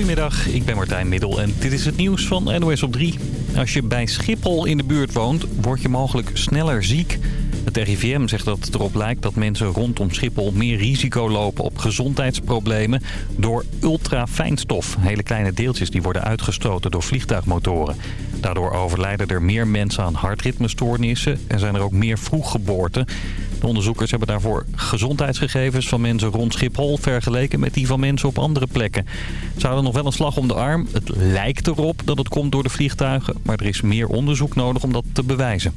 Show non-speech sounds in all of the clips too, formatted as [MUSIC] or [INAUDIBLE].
Goedemiddag, ik ben Martijn Middel en dit is het nieuws van NOS op 3. Als je bij Schiphol in de buurt woont, word je mogelijk sneller ziek. Het RIVM zegt dat het erop lijkt dat mensen rondom Schiphol meer risico lopen op gezondheidsproblemen door ultrafijnstof. Hele kleine deeltjes die worden uitgestoten door vliegtuigmotoren. Daardoor overlijden er meer mensen aan hartritmestoornissen en zijn er ook meer vroeggeboorten. De onderzoekers hebben daarvoor gezondheidsgegevens van mensen rond Schiphol vergeleken met die van mensen op andere plekken. Ze houden nog wel een slag om de arm. Het lijkt erop dat het komt door de vliegtuigen, maar er is meer onderzoek nodig om dat te bewijzen.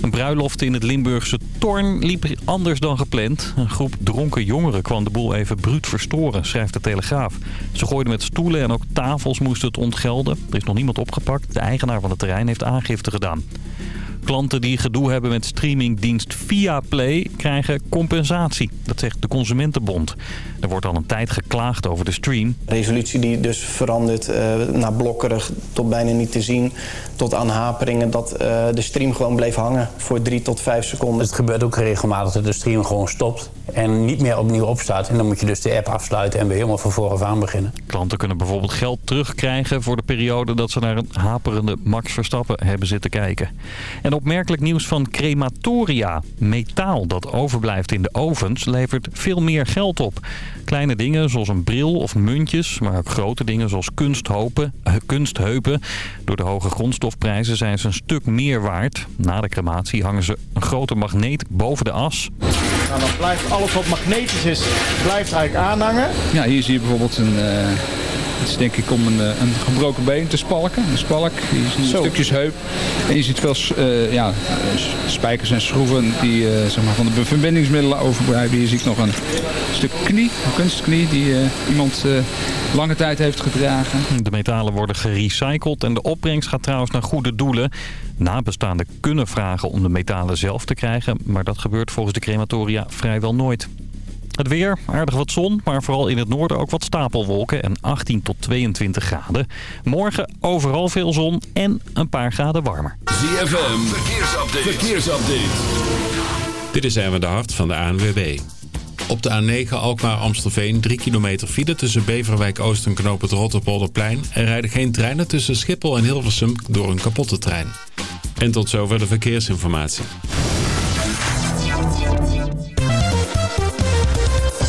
Een bruiloft in het Limburgse Torn liep anders dan gepland. Een groep dronken jongeren kwam de boel even bruut verstoren, schrijft de Telegraaf. Ze gooiden met stoelen en ook tafels moesten het ontgelden. Er is nog niemand opgepakt. De eigenaar van het terrein heeft aangifte gedaan. Klanten die gedoe hebben met streamingdienst Viaplay krijgen compensatie. Dat zegt de Consumentenbond. Er wordt al een tijd geklaagd over de stream. Resolutie die dus verandert uh, naar blokkerig tot bijna niet te zien. Tot aan haperingen dat uh, de stream gewoon bleef hangen voor drie tot vijf seconden. Het gebeurt ook regelmatig dat de stream gewoon stopt en niet meer opnieuw opstaat. En dan moet je dus de app afsluiten en weer helemaal van vooraf aan beginnen. Klanten kunnen bijvoorbeeld geld terugkrijgen voor de periode dat ze naar een haperende Max Verstappen hebben zitten kijken. En opmerkelijk nieuws van crematoria. Metaal dat overblijft in de ovens levert veel meer geld op. Kleine dingen zoals een bril of muntjes, maar ook grote dingen zoals kunsthopen, uh, kunstheupen. Door de hoge grondstofprijzen zijn ze een stuk meer waard. Na de crematie hangen ze een grote magneet boven de as. Nou, dan blijft alles wat magnetisch is, blijft eigenlijk aanhangen. Ja, hier zie je bijvoorbeeld een... Uh... Het is denk ik om een, een gebroken been te spalken. Een spalk, die is stukjes heup. En je ziet veel uh, ja, spijkers en schroeven die uh, zeg maar, van de verbindingsmiddelen overblijven. Hier zie ik nog een stuk knie, een kunstknie die uh, iemand lange tijd heeft gedragen. De metalen worden gerecycled en de opbrengst gaat trouwens naar goede doelen. Nabestaanden kunnen vragen om de metalen zelf te krijgen, maar dat gebeurt volgens de crematoria vrijwel nooit. Het weer, aardig wat zon, maar vooral in het noorden ook wat stapelwolken en 18 tot 22 graden. Morgen overal veel zon en een paar graden warmer. ZFM, verkeersupdate. verkeersupdate. Dit is Erwin de Hart van de ANWB. Op de A9 Alkmaar-Amstelveen 3 kilometer file tussen Beverwijk Oost en Knoop het Rotterpolderplein. Er rijden geen treinen tussen Schiphol en Hilversum door een kapotte trein. En tot zover de verkeersinformatie.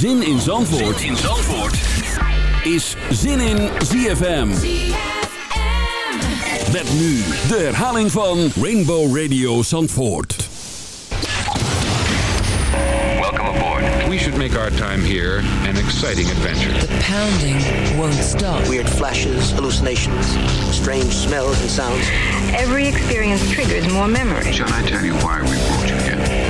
Zin in Zandvoort, zin in Zandvoort. is Zin in ZFM. Met nu de herhaling van Rainbow Radio Zandvoort. Welcome aboard. We should make our time here an exciting adventure. The pounding won't stop. Weird flashes, hallucinations, strange smells and sounds. Every experience triggers more memory. Shall I tell you why we brought you here?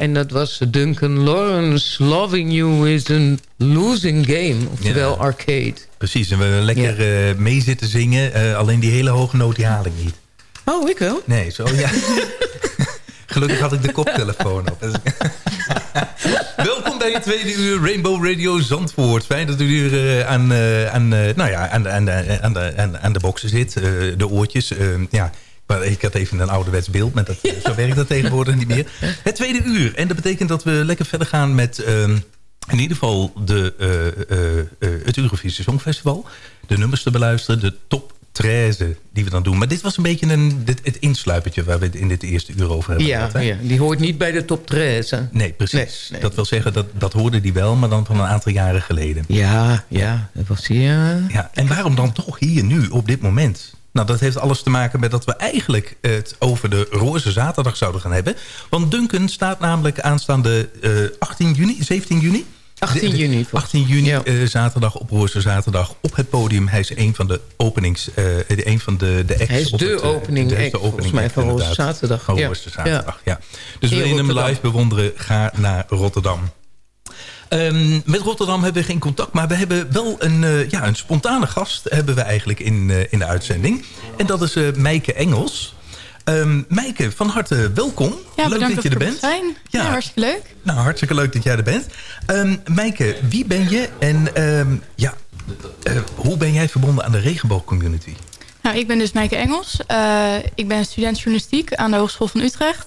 En dat was Duncan Lawrence. Loving You is a losing game. Oftewel arcade. Precies, en we hebben lekker ja. mee zitten zingen. alleen die hele hoge noot die haal ik niet. Oh, ik wel? Nee, zo ja. [LAUGHS] Gelukkig had ik de koptelefoon op. [LAUGHS] Welkom bij het tweede uur Rainbow Radio Zandvoort. Fijn dat u hier aan, aan, nou ja, aan, aan, aan, de, aan, de boxen zit. de oortjes. ja, ik had even een ouderwets beeld, maar dat, zo werkt dat tegenwoordig niet meer. Het tweede uur. En dat betekent dat we lekker verder gaan met... in ieder geval de, uh, uh, het Eurovisie Songfestival. De nummers te beluisteren. De top 13 die we dan doen. Maar dit was een beetje een, dit, het insluipertje waar we het in dit eerste uur over hebben ja, gehad. Ja, die hoort niet bij de top 13. Nee, precies. Nee, Dat wil zeggen, dat, dat hoorde die wel, maar dan van een aantal jaren geleden. Ja, ja, dat was hier. Ja, en waarom dan toch hier nu, op dit moment? Nou, dat heeft alles te maken met dat we eigenlijk het over de Roze Zaterdag zouden gaan hebben. Want Duncan staat namelijk aanstaande uh, 18 juni, 17 juni... 18 juni. 18 juni, ja. uh, zaterdag op Roze Zaterdag op het podium. Hij is een van de openings, uh, een van de, de acts. Hij is de het, opening de, act, de opening mij, van Roze Zaterdag. Van Roze Zaterdag, ja. ja. Dus wil je hem live bewonderen, ga naar Rotterdam. Um, met Rotterdam hebben we geen contact, maar we hebben wel een, uh, ja, een spontane gast hebben we eigenlijk in, uh, in de uitzending. En dat is uh, Meike Engels. Um, Meike, van harte welkom. Ja, leuk dat je er bent. Zijn. Ja. ja. hartstikke leuk. Nou, hartstikke leuk dat jij er bent. Um, Meike, wie ben je en um, ja, hoe ben jij verbonden aan de regenboogcommunity? Nou, ik ben dus Meike Engels. Ik ben student journalistiek aan de Hogeschool van Utrecht.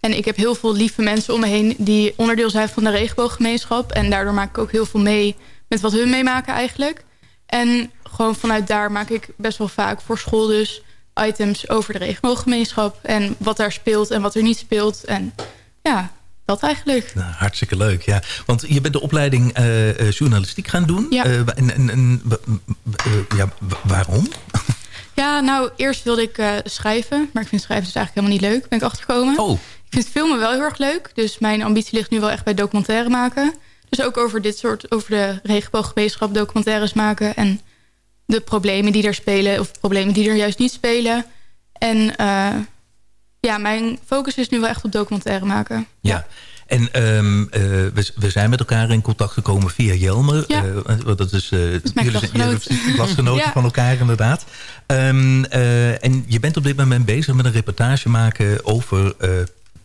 En ik heb heel veel lieve mensen om me heen die onderdeel zijn van de regenbooggemeenschap. En daardoor maak ik ook heel veel mee met wat hun meemaken eigenlijk. En gewoon vanuit daar maak ik best wel vaak voor school dus items over de regenbooggemeenschap. En wat daar speelt en wat er niet speelt. En ja, dat eigenlijk. Nou, hartstikke leuk, ja. Want je bent de opleiding uh, journalistiek gaan doen. Ja. Uh, en, en, en ja, waarom? Ja, nou, eerst wilde ik schrijven. Maar ik vind schrijven dus eigenlijk helemaal niet leuk. Ben ik achtergekomen. Oh. Ik vind filmen wel heel erg leuk. Dus mijn ambitie ligt nu wel echt bij documentaire maken. Dus ook over dit soort, over de regenbooggemeenschap documentaires maken. En de problemen die er spelen of problemen die er juist niet spelen. En uh, ja, mijn focus is nu wel echt op documentaire maken. Ja, en um, uh, we, we, zijn met elkaar in contact gekomen via Jelmer. Ja. Uh, dat is, dat is mijn klasgenoot. klasgenoten [LAUGHS] ja. van elkaar inderdaad. Um, en je bent op dit moment bezig met een reportage maken over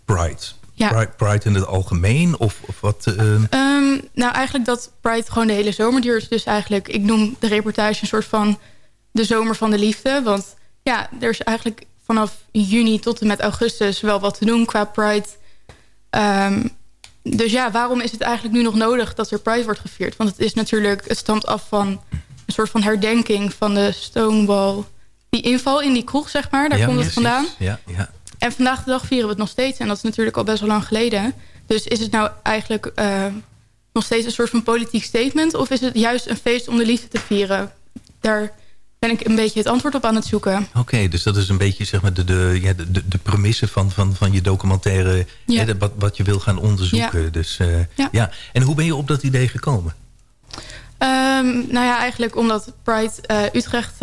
Pride. Ja. Pride, Pride, in het algemeen? Of, of wat? Uh... Um, nou, eigenlijk dat Pride gewoon de hele zomer duurt. Dus eigenlijk, ik noem de reportage een soort van de zomer van de liefde. Want ja, er is eigenlijk vanaf juni tot en met augustus wel wat te doen qua Pride. Um, dus ja, waarom is het eigenlijk nu nog nodig dat er Pride wordt gevierd? Want het is natuurlijk, het stamt af van een soort van herdenking van de Stonewall. Die inval in die kroeg, zeg maar, daar ja, komt het vandaan. Ja, ja. En vandaag de dag vieren we het nog steeds. En dat is natuurlijk al best wel lang geleden. Dus is het nou eigenlijk uh, nog steeds een soort van politiek statement? Of is het juist een feest om de liefde te vieren? Daar ben ik een beetje het antwoord op aan het zoeken. Oké, okay, dus dat is een beetje zeg maar, de, de, ja, de, de premisse van, van, van je documentaire... Ja. Hè, wat, wat je wil gaan onderzoeken. Ja. Dus, uh, ja. ja. En hoe ben je op dat idee gekomen? Um, nou ja, eigenlijk omdat Pride uh, Utrecht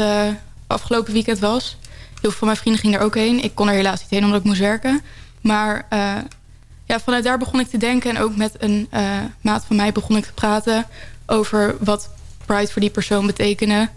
afgelopen weekend was... Heel veel van mijn vrienden gingen er ook heen. Ik kon er helaas niet heen omdat ik moest werken. Maar uh, ja, vanuit daar begon ik te denken. En ook met een uh, maat van mij begon ik te praten... over wat Pride voor die persoon betekende.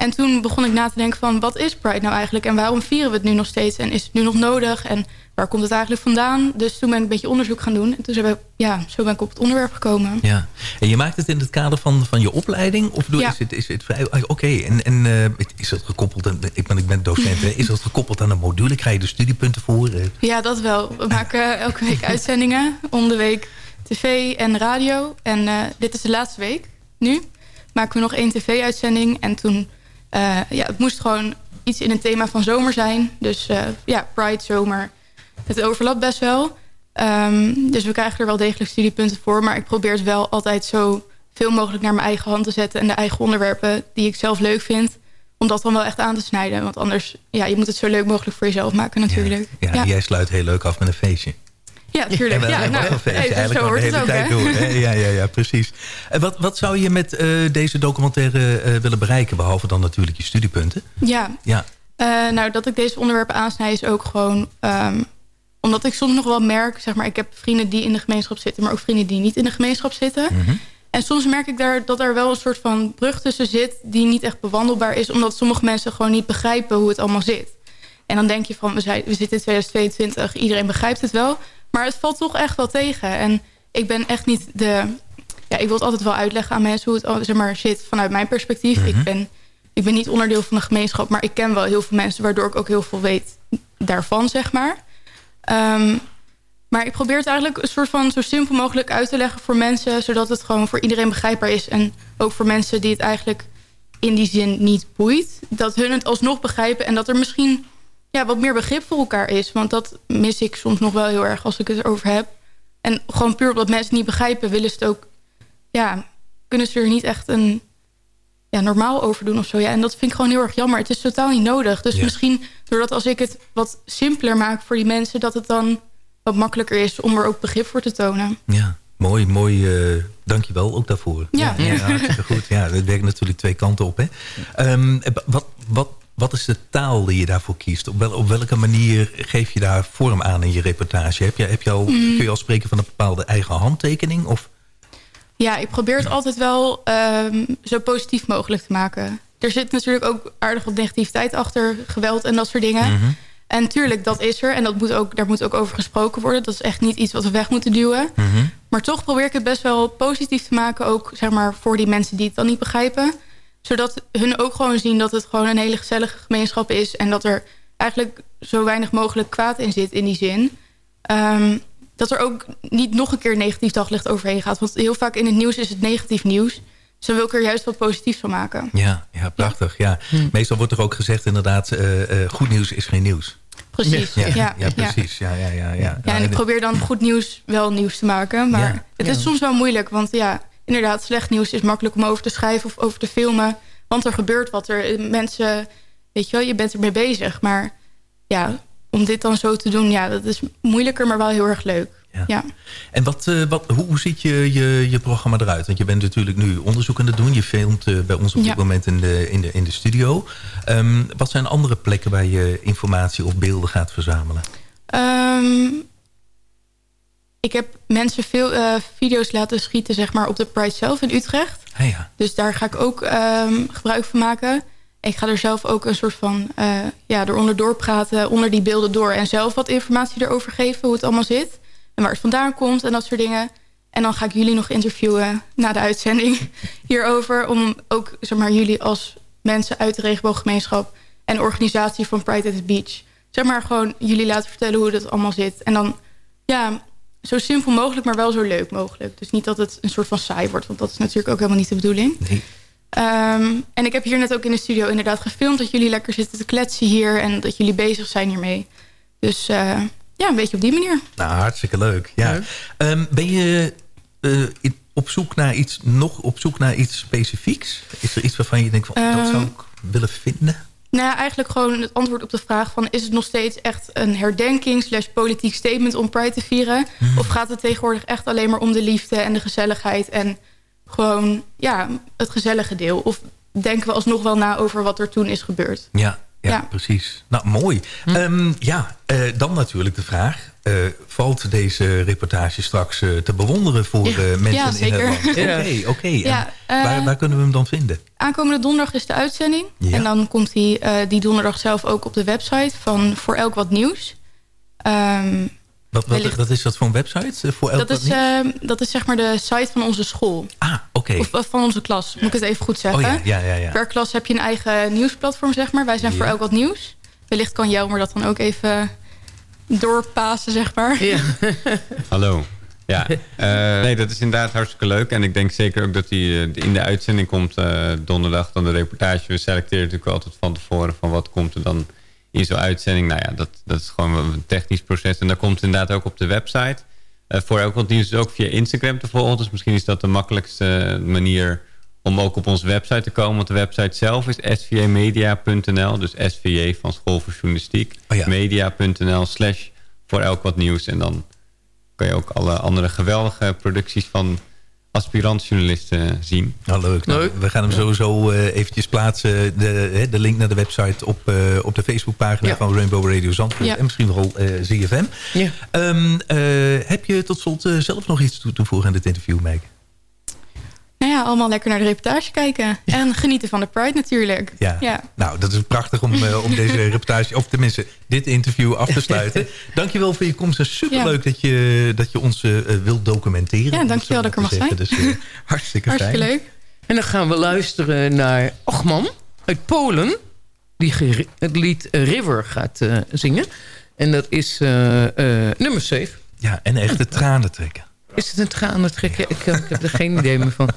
En toen begon ik na te denken van... wat is Pride nou eigenlijk? En waarom vieren we het nu nog steeds? En is het nu nog nodig? En waar komt het eigenlijk vandaan? Dus toen ben ik een beetje onderzoek gaan doen. En toen ben ik, ja, zo ben ik op het onderwerp gekomen. Ja. En je maakt het in het kader van, van je opleiding? Of doe, ja. is, het, is het vrij... Oké, okay. en, en uh, is dat gekoppeld... Aan, ik, ben, ik ben docent, is dat gekoppeld aan een module? Krijg je de studiepunten voor? Ja, dat wel. We maken elke week uitzendingen. Om de week tv en radio. En uh, dit is de laatste week, nu. Maken we nog één tv-uitzending. En toen... Uh, ja, het moest gewoon iets in het thema van zomer zijn. Dus ja, Pride, zomer het overlapt best wel. Um, dus we krijgen er wel degelijk studiepunten voor. Maar ik probeer het wel altijd zo veel mogelijk naar mijn eigen hand te zetten. En de eigen onderwerpen die ik zelf leuk vind. Om dat dan wel echt aan te snijden. Want anders, ja, je moet het zo leuk mogelijk voor jezelf maken natuurlijk. Ja, ja, ja. jij sluit heel leuk af met een feestje. Ja, tuurlijk. Ja, ja, nou, een feestje. Hey, Eigenlijk zo de hele het ook, tijd. Hè? [LAUGHS] Ja, ja, ja, precies. En wat, wat zou je met uh, deze documentaire uh, willen bereiken? Behalve dan natuurlijk je studiepunten. Ja, ja. Uh, nou dat ik deze onderwerpen aansnij is ook gewoon... Um, Omdat ik soms nog wel merk, zeg maar, ik heb vrienden die in de gemeenschap zitten... maar ook vrienden die niet in de gemeenschap zitten. Mhm. En soms merk ik daar dat er wel een soort van brug tussen zit... die niet echt bewandelbaar is... omdat sommige mensen gewoon niet begrijpen hoe het allemaal zit. En dan denk je van, we, zijn, we zitten in 2022, iedereen begrijpt het wel... maar het valt toch echt wel tegen. En ik ben echt niet de... Ja, ik wil het altijd wel uitleggen aan mensen hoe het zeg maar, zit vanuit mijn perspectief. Mhm. ik, ben, ik ben niet onderdeel van de gemeenschap... maar ik ken wel heel veel mensen... waardoor ik ook heel veel weet daarvan, zeg maar... Ehm, maar ik probeer het eigenlijk een soort van zo simpel mogelijk uit te leggen voor mensen... zodat het gewoon voor iedereen begrijpbaar is. En ook voor mensen die het eigenlijk in die zin niet boeit. Dat hun het alsnog begrijpen en dat er misschien ja, wat meer begrip voor elkaar is. Want dat mis ik soms nog wel heel erg als ik het erover heb. En gewoon puur omdat mensen het niet begrijpen... willen ze het ook... Ja, kunnen ze er niet echt een ja, normaal over doen of zo. Ja, en dat vind ik gewoon heel erg jammer. Het is totaal niet nodig. Dus Ja. misschien doordat als ik het wat simpeler maak voor die mensen... dat het dan wat makkelijker is om er ook begrip voor te tonen. Ja, mooi, mooi. eh dankjewel ook daarvoor. Ja. ja, hartstikke goed. Ja, het werkt natuurlijk twee kanten op. Hè. Ehm, wat, wat, wat is de taal die je daarvoor kiest? Op, wel, op welke manier geef je daar vorm aan in je reportage? Heb je, heb je al, Mm. Kun je al spreken van een bepaalde eigen handtekening? Of? Ja, ik probeer het altijd wel ehm, zo positief mogelijk te maken. Er zit natuurlijk ook aardig wat negativiteit achter, geweld en dat soort dingen. Mhm. En tuurlijk, dat is er. En dat moet ook, daar moet ook over gesproken worden. Dat is echt niet iets wat we weg moeten duwen. Mhm. Maar toch probeer ik het best wel positief te maken. Ook zeg maar, voor die mensen die het dan niet begrijpen. Zodat hun ook gewoon zien dat het gewoon een hele gezellige gemeenschap is. En dat er eigenlijk zo weinig mogelijk kwaad in zit in die zin. Ehm, dat er ook niet nog een keer negatief daglicht overheen gaat. Want heel vaak in het nieuws is het negatief nieuws. Dus dan wil ik er juist wat positiefs van maken. Ja, ja prachtig. Ja. Meestal wordt er ook gezegd inderdaad... eh, eh, goed nieuws is geen nieuws. Precies, Ja, ja. ja, precies. Ja, ja, ja, ja. Ja, en ik probeer dan goed nieuws wel nieuws te maken. Maar Ja. het is soms wel moeilijk. Want ja, inderdaad, slecht nieuws is makkelijk om over te schrijven of over te filmen. Want er gebeurt wat. Er mensen, weet je wel, je bent ermee bezig. Maar ja, om dit dan zo te doen, ja, dat is moeilijker, maar wel heel erg leuk. Ja. En wat, eh, wat, hoe, ziet je, je, je programma eruit? Want je bent natuurlijk nu onderzoek aan het doen. Je filmt eh, bij ons op dit Ja. moment in de, in de, in de studio. Ehm, wat zijn andere plekken waar je informatie of beelden gaat verzamelen? Ehm, ik heb mensen veel eh, video's laten schieten zeg maar, op de Pride zelf in Utrecht. Ah, ja. Dus daar ga ik ook ehm, gebruik van maken. Ik ga er zelf ook een soort van eh ja, eronder doorpraten, onder die beelden door... en zelf wat informatie erover geven, hoe het allemaal zit. En waar het vandaan komt en dat soort dingen. En dan ga ik jullie nog interviewen na de uitzending [LAUGHS] hierover... om ook zeg maar, jullie als mensen uit de regenbooggemeenschap... en organisatie van Pride at the Beach... zeg maar gewoon jullie laten vertellen hoe dat allemaal zit. En dan, ja, zo simpel mogelijk, maar wel zo leuk mogelijk. Dus niet dat het een soort van saai wordt... want dat is natuurlijk ook helemaal niet de bedoeling. Nee. Ehm, en ik heb hier net ook in de studio inderdaad gefilmd... dat jullie lekker zitten te kletsen hier... en dat jullie bezig zijn hiermee. Dus eh, ja, een beetje op die manier. Nou, hartstikke leuk. Ja. Ehm, ben je eh, op zoek naar iets, nog op zoek naar iets specifieks? Is er iets waarvan je denkt van, dat zou Ehm, ik willen vinden? Nou ja, eigenlijk gewoon het antwoord op de vraag van... is het nog steeds echt een herdenking slash politiek statement om Pride te vieren? Of gaat het tegenwoordig echt alleen maar om de liefde en de gezelligheid... en gewoon ja, het gezellige deel? Of denken we alsnog wel na over wat er toen is gebeurd? Ja, ja, Ja. precies. Nou, mooi. Ehm, ja, eh, dan natuurlijk de vraag. Eh, valt deze reportage straks eh, te bewonderen voor Ja. eh, mensen Ja, in zeker. het land? Oké, Ja. oké. Ja, waar, waar kunnen we hem dan vinden? Aankomende donderdag is de uitzending. Ja. En dan komt die, eh, die donderdag zelf ook op de website van Voor Elk Wat Nieuws. Ehm, Wat, wat, wellicht- wat is dat voor een website? voor elk dat, wat is, nieuws? ehm, dat is zeg maar de site van onze school. Ah, oké. Of van onze klas, moet ik het even goed zeggen. Oh ja, ja, ja, ja. Per klas heb je een eigen nieuwsplatform, zeg maar. Wij zijn Ja. voor elk wat nieuws. Wellicht kan Jelmer dat dan ook even doorpassen, zeg maar. [LAUGHS] Hallo. Ja, eh, nee, dat is inderdaad hartstikke leuk. En ik denk zeker ook dat die eh, in de uitzending komt eh, donderdag. Dan de reportage. We selecteren natuurlijk altijd van tevoren van wat komt er dan in zo'n uitzending. Nou ja, dat, dat is gewoon een technisch proces. En dat komt inderdaad ook op de website. Eh, voor elk wat nieuws is ook via Instagram te volgen. Dus misschien is dat de makkelijkste manier om ook op onze website te komen. Want de website zelf is svamedia.nl. Dus SVJ van School voor Journalistiek. Media.nl slash voor elk wat nieuws. En dan kan je ook alle andere geweldige producties van aspirantjournalisten zien. Nou, leuk. Nou, we gaan hem sowieso uh, eventjes plaatsen. De, de link naar de website op, uh, op de Facebookpagina ja. van Rainbow Radio Zandvoort. Ja. En misschien wel uh, ZFM. Ja. Um, heb je tot slot zelf nog iets toe te voegen aan dit interview, Meike? Ja, allemaal lekker naar de reportage kijken. En genieten van de Pride natuurlijk. Ja. ja. Nou, dat is prachtig om, uh, om deze [LAUGHS] reportage, of tenminste dit interview af te sluiten. [LAUGHS] Dankjewel voor je komst. Het is superleuk ja. dat, je, dat je ons uh, wilt documenteren. Ja, dankjewel dat ik er mag zijn. Dus, uh, hartstikke, hartstikke fijn. leuk. En dan gaan we luisteren naar Ochman uit Polen. Die het lied River gaat zingen. En dat is nummer 7. Ja, en echt de tranen trekken. Is het een tranen trekken? Ik, ik heb er geen idee meer van.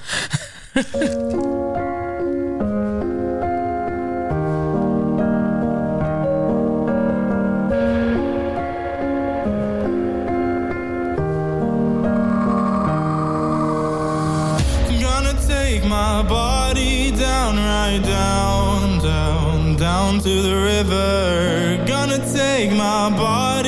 my body down, right down, down, down to the river. Gonna take my body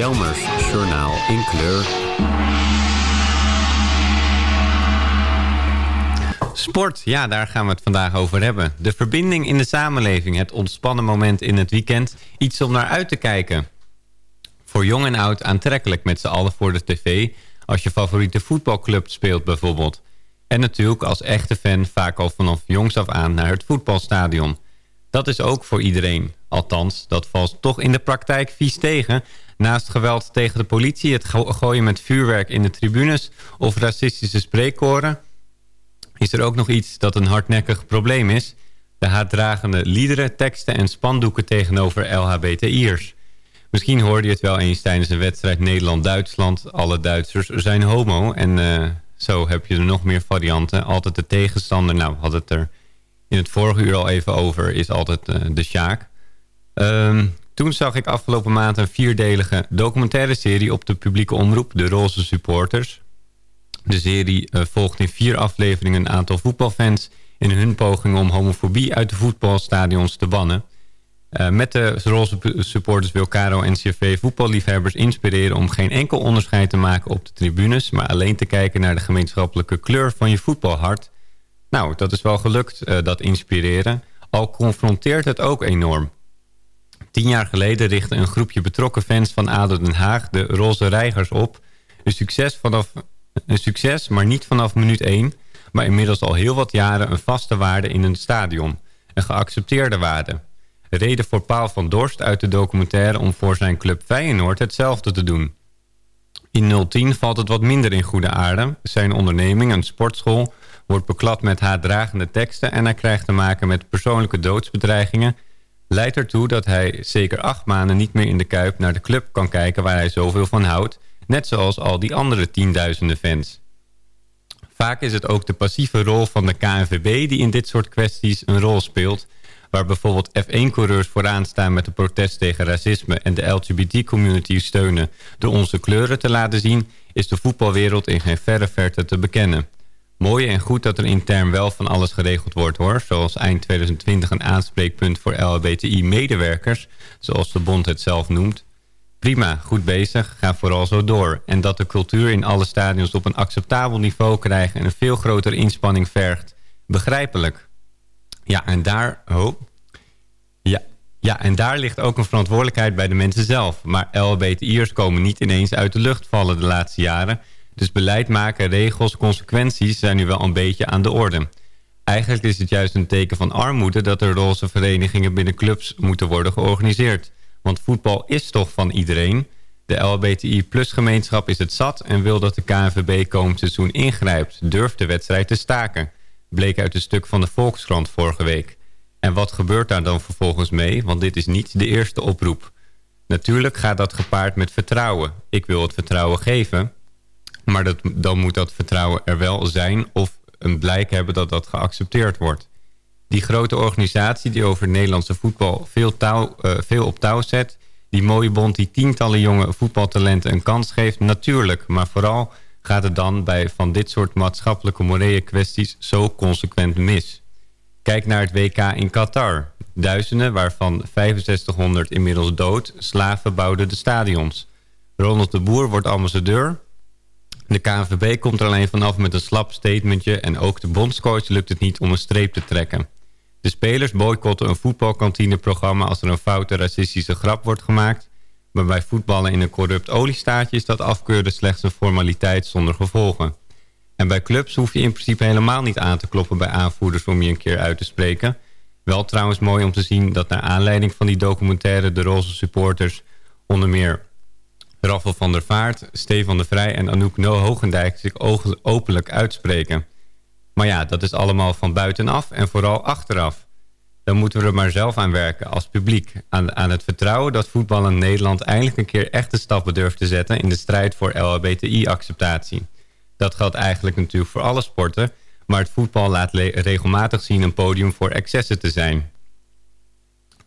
Jelmers Journaal in kleur. Sport, ja, daar gaan we het vandaag over hebben. De verbinding in de samenleving, het ontspannen moment in het weekend. Iets om naar uit te kijken. Voor jong en oud aantrekkelijk met z'n allen voor de tv... als je favoriete voetbalclub speelt bijvoorbeeld. En natuurlijk als echte fan vaak al vanaf jongs af aan naar het voetbalstadion. Dat is ook voor iedereen. Althans, dat valt toch in de praktijk vies tegen... Naast geweld tegen de politie, het gooien met vuurwerk in de tribunes... of racistische spreekkoren is er ook nog iets dat een hardnekkig probleem is. De haatdragende liederen, teksten en spandoeken tegenover LHBTI'ers. Misschien hoorde je het wel eens tijdens een wedstrijd Nederland-Duitsland. Alle Duitsers zijn homo. En uh, zo heb je er nog meer varianten. Altijd de tegenstander, nou had het er in het vorige uur al even over, is altijd uh, de Sjaak. Um, toen zag ik afgelopen maand een vierdelige documentaire serie op de publieke omroep, De Roze Supporters. De serie uh, volgt in vier afleveringen een aantal voetbalfans... in hun poging om homofobie uit de voetbalstadions te bannen. Uh, met de roze supporters wil Caro NCV voetballiefhebbers inspireren... om geen enkel onderscheid te maken op de tribunes... maar alleen te kijken naar de gemeenschappelijke kleur van je voetbalhart. Nou, dat is wel gelukt, uh, dat inspireren. Al confronteert het ook enorm. Tien jaar geleden richtte een groepje betrokken fans van ADO Den Haag... de Roze Reigers op. Een succes vanaf een succes, maar niet vanaf minuut 1, maar inmiddels al heel wat jaren een vaste waarde in een stadion. Een geaccepteerde waarde. Reden voor Paal van Dorst uit de documentaire om voor zijn club Feyenoord hetzelfde te doen. In 010 valt het wat minder in goede aarde. Zijn onderneming, een sportschool, wordt beklad met haatdragende teksten... en hij krijgt te maken met persoonlijke doodsbedreigingen... leidt ertoe dat hij zeker acht maanden niet meer in de Kuip naar de club kan kijken... waar hij zoveel van houdt net zoals al die andere tienduizenden fans. Vaak is het ook de passieve rol van de KNVB die in dit soort kwesties een rol speelt... waar bijvoorbeeld F1-coureurs vooraan staan met de protest tegen racisme... en de LGBT-community steunen door onze kleuren te laten zien... is de voetbalwereld in geen verre verte te bekennen. Mooi en goed dat er intern wel van alles geregeld wordt hoor... zoals eind 2020 een aanspreekpunt voor LHBTI-medewerkers... zoals de bond het zelf noemt... Prima, goed bezig, ga vooral zo door. En dat de cultuur in alle stadions op een acceptabel niveau krijgt... en een veel grotere inspanning vergt, begrijpelijk. Ja, en daar... Oh, ja, ja, en daar ligt ook een verantwoordelijkheid bij de mensen zelf. Maar LHBTI'ers komen niet ineens uit de lucht vallen de laatste jaren. Dus beleid maken, regels, consequenties zijn nu wel een beetje aan de orde. Eigenlijk is het juist een teken van armoede... dat er roze verenigingen binnen clubs moeten worden georganiseerd... Want voetbal is toch van iedereen. De LBTI-plus-gemeenschap is het zat en wil dat de KNVB komend seizoen ingrijpt. Durft de wedstrijd te staken. Bleek uit een stuk van de Volkskrant vorige week. En wat gebeurt daar dan vervolgens mee? Want dit is niet de eerste oproep. Natuurlijk gaat dat gepaard met vertrouwen. Ik wil het vertrouwen geven. Maar dat, dan moet dat vertrouwen er wel zijn... of een blijk hebben dat dat geaccepteerd wordt die grote organisatie die over Nederlandse voetbal veel, uh, veel op touw zet. Die mooie bond die tientallen jonge voetbaltalenten een kans geeft. Natuurlijk, maar vooral gaat het dan bij van dit soort maatschappelijke morele kwesties zo consequent mis. Kijk naar het WK in Qatar. Duizenden, waarvan 6500 inmiddels dood, slaven bouwden de stadions. Ronald de Boer wordt ambassadeur. De KNVB komt er alleen vanaf met een slap statementje... en ook de bondscoach lukt het niet om een streep te trekken. De spelers boycotten een voetbalkantineprogramma als er een foute racistische grap wordt gemaakt. Maar bij voetballen in een corrupt oliestaatje is dat afkeuren slechts een formaliteit zonder gevolgen. En bij clubs hoef je in principe helemaal niet aan te kloppen bij aanvoerders om je een keer uit te spreken. Wel trouwens mooi om te zien dat naar aanleiding van die documentaire de roze supporters onder meer Raffel van der Vaart, Stefan de Vrij en Anouk No Hogendijk zich openlijk uitspreken. Maar ja, dat is allemaal van buitenaf en vooral achteraf. Dan moeten we er maar zelf aan werken als publiek. Aan, aan het vertrouwen dat voetbal in Nederland eindelijk een keer echte stappen durft te zetten... in de strijd voor LHBTI-acceptatie. Dat geldt eigenlijk natuurlijk voor alle sporten... maar het voetbal laat regelmatig zien een podium voor excessen te zijn.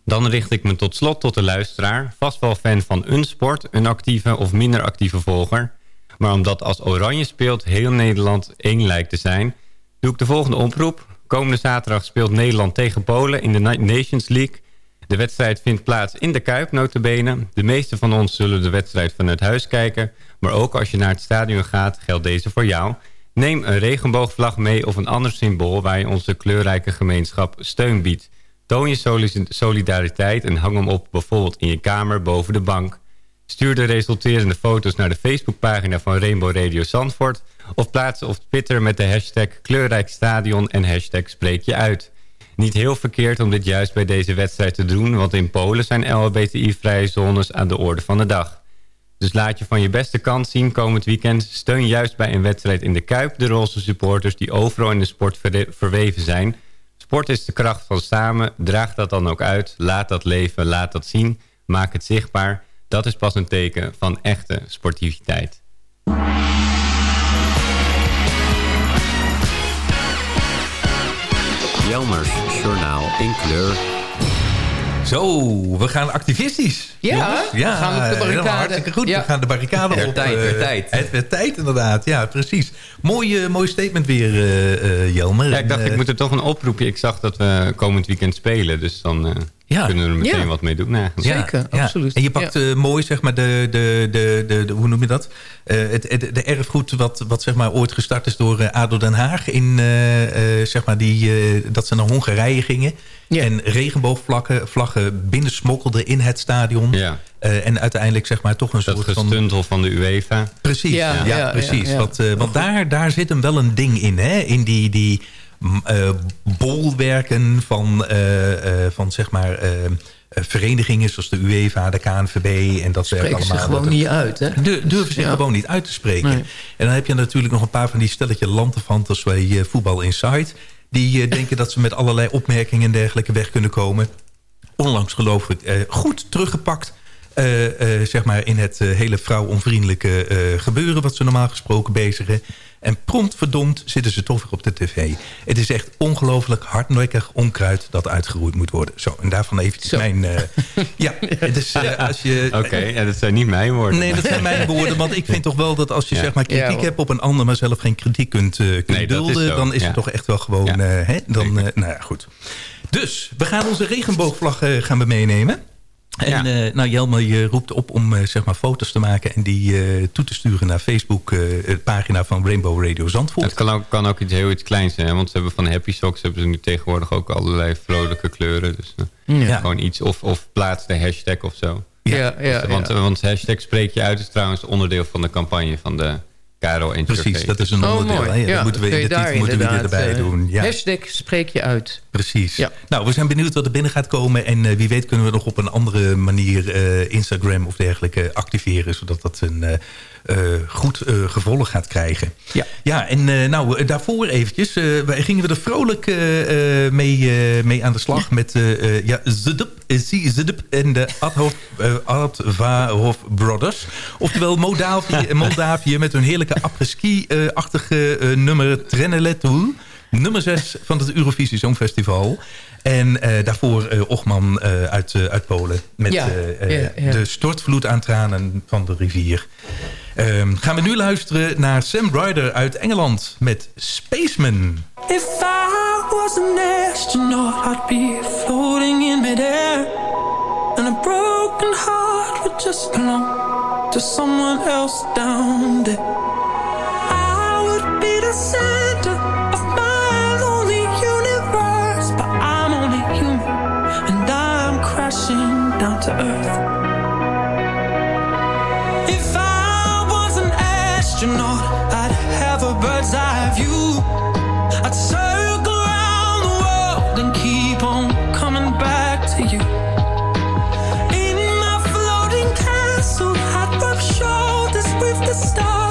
Dan richt ik me tot slot tot de luisteraar... vast wel fan van een sport, een actieve of minder actieve volger... maar omdat als Oranje speelt heel Nederland één lijkt te zijn doe ik de volgende oproep. Komende zaterdag speelt Nederland tegen Polen in de Nations League. De wedstrijd vindt plaats in de Kuip, notabene. De meeste van ons zullen de wedstrijd vanuit huis kijken. Maar ook als je naar het stadion gaat, geldt deze voor jou. Neem een regenboogvlag mee of een ander symbool... waar je onze kleurrijke gemeenschap steun biedt. Toon je solidariteit en hang hem op bijvoorbeeld in je kamer boven de bank. Stuur de resulterende foto's naar de Facebookpagina van Rainbow Radio Zandvoort... of plaats op Twitter met de hashtag kleurrijk stadion en hashtag spreek je uit. Niet heel verkeerd om dit juist bij deze wedstrijd te doen... want in Polen zijn LHBTI-vrije zones aan de orde van de dag. Dus laat je van je beste kant zien komend weekend. Steun juist bij een wedstrijd in de Kuip de roze supporters... die overal in de sport verweven zijn. Sport is de kracht van samen. Draag dat dan ook uit. Laat dat leven, laat dat zien. Maak het zichtbaar. Dat is pas een teken van echte sportiviteit. Jelmers Journaal in kleur. Zo, we gaan activistisch. Ja, ja we gaan op de barricade. Hartstikke goed, we gaan de barricade het op. Tijd, weer uh, tijd. Het werd tijd inderdaad, ja precies. Mooi, uh, mooi statement weer, uh, Jelmer. Ja, ik dacht, ik moet er toch een oproepje. Ik zag dat we komend weekend spelen, dus dan... Ja. kunnen we er meteen ja. wat mee doen. Eigenlijk. Zeker, ja. absoluut. En je pakt uh, mooi, zeg maar, de, de, de, de, de, hoe noem je dat? Uh, het, het, de erfgoed wat, wat zeg maar, ooit gestart is door uh, ADO Den Haag. In, zeg maar, die, dat ze naar Hongarije gingen. En regenboogvlaggen vlaggen binnensmokkelden in het stadion. Ja. en uiteindelijk zeg maar toch een dat soort gestuntel van... van de UEFA. Precies, ja, ja, ja precies. Want, want daar, daar zit hem wel een ding in. Hè? In die... die uh, bolwerken van, uh, uh, van zeg maar, verenigingen zoals de UEFA, de KNVB en dat Spreken allemaal. ze gewoon niet uit, hè? Durven ze ja. gewoon niet uit te spreken. Nee. En dan heb je natuurlijk nog een paar van die stelletje lanterfanters bij Voetbal Insight. Die [LAUGHS] denken dat ze met allerlei opmerkingen en dergelijke weg kunnen komen. Onlangs geloof ik goed teruggepakt. Uh, uh, zeg maar in het uh, hele vrouwonvriendelijke gebeuren... wat ze normaal gesproken bezigen. En prompt verdomd zitten ze toch weer op de tv. Het is echt ongelooflijk hardnekkig onkruid dat uitgeroeid moet worden. Zo, en daarvan eventjes Zo. mijn... ja, het is als je... Oké, okay, ja, dat zijn niet mijn woorden. Nee, dat zijn mijn [LAUGHS] woorden. Want ik vind toch wel dat als je Ja. zeg maar kritiek Ja, hebt op een ander... maar zelf geen kritiek kunt, kunt Nee, dat is dulden... zo, dan is ja. het toch echt wel gewoon... Ja. eh, hè, dan, eh, nou ja, goed. Dus, we gaan onze regenboogvlag eh, gaan we meenemen. En eh, nou, Jelmer je roept op om eh, zeg maar foto's te maken... en die eh, toe te sturen naar Facebook, eh, de pagina van Rainbow Radio Zandvoort. Het kan ook, kan ook iets heel iets kleins zijn. hè, Want ze hebben van Happy Socks hebben ze nu tegenwoordig ook allerlei vrolijke kleuren. Dus Ja. gewoon iets. Of, of plaats de hashtag of zo. Ja, ja, want, ja. want hashtag spreek je uit is trouwens onderdeel van de campagne van de Caro en Precies, dat is een Oh, onderdeel. mooi. hè. Ja, Ja, dat moeten we in de titel moeten we erbij doen. Ja. Hashtag spreek je uit. Precies. Ja. Nou, we zijn benieuwd wat er binnen gaat komen. En eh, wie weet kunnen we nog op een andere manier eh, Instagram of dergelijke activeren. Zodat dat een eh, goed gevolg gaat krijgen. Ja. Ja, en nou, daarvoor eventjes. wij gingen we er vrolijk mee, mee aan de slag met ja, Zudup, eh, Zie Zudup en de Adhof, Advahof Brothers. Oftewel Moldavië, [LAUGHS] Moldavië met hun heerlijke apres-ski-achtige eh, nummer Treneletu. Nummer 6 van het Eurovisie Songfestival. En eh, daarvoor eh, Ochman eh, uit, uit Polen. Met Ja, ja, ja. de stortvloed aan tranen van de rivier. Ehm, gaan we nu luisteren naar Sam Ryder uit Engeland met Spaceman. If I was an astronaut, I'd be floating in midair. And a broken heart would just belong to someone else down there. To earth. If I was an astronaut, I'd have a bird's eye view. I'd circle around the world and keep on coming back to you. In my floating castle, I'd rub shoulders with the stars,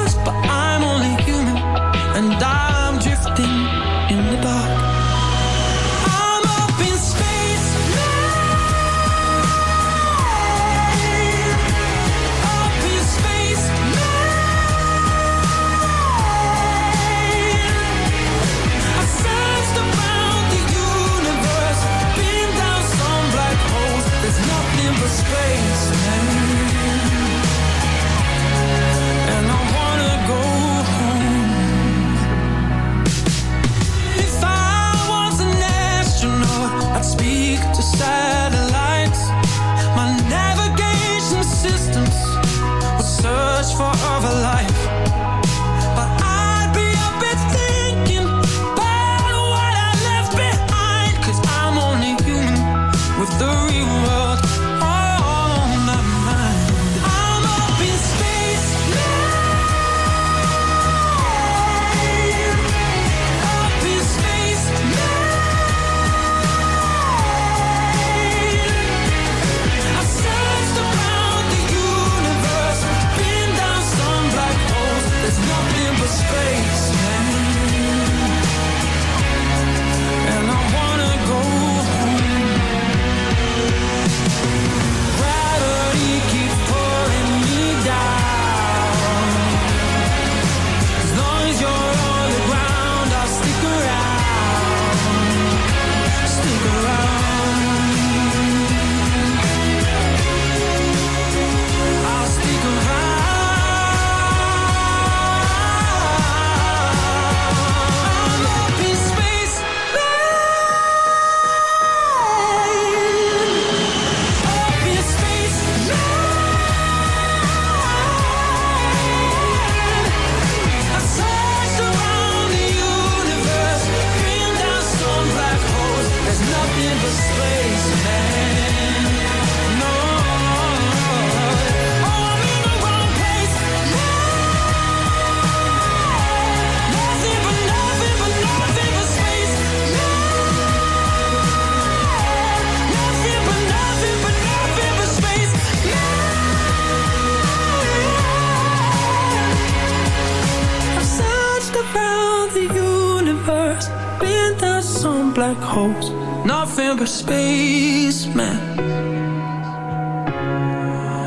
spaceman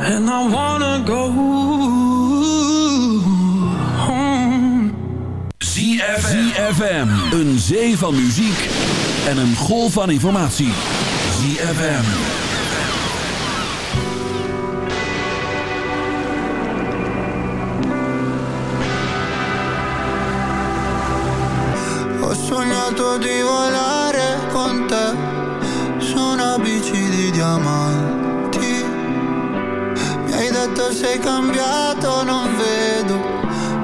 And I wanna go home. ZFM Een zee van muziek en een golf van informatie. ZFM Ho sognato di volare. sei cambiato non vedo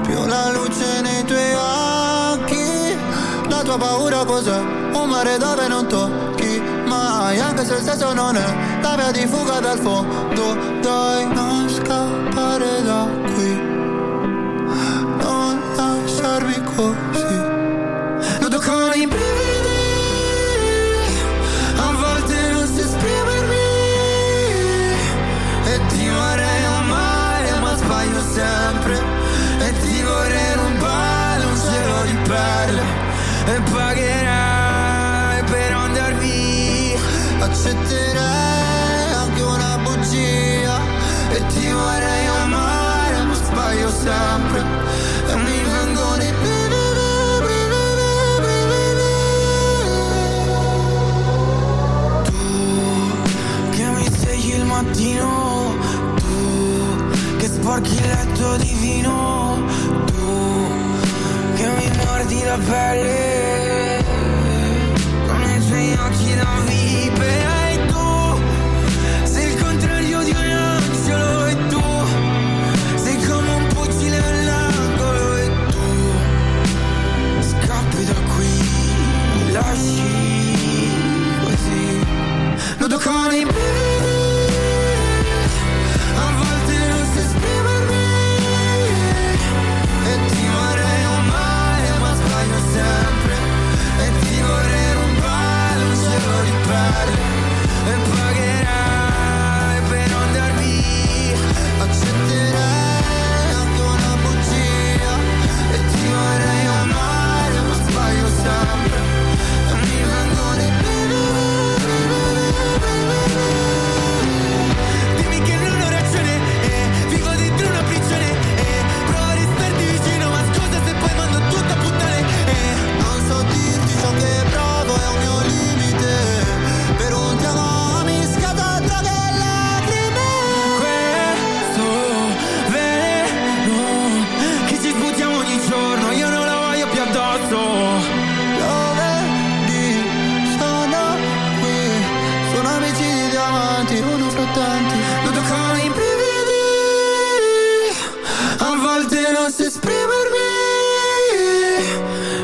più la luce nei tuoi occhi La tua paura cos'è? Un mare dove non tocchi mai Anche se il senso non è la via di fuga dal fondo Dai, no tanti lo toccano i brividi. A volte non si esprimermi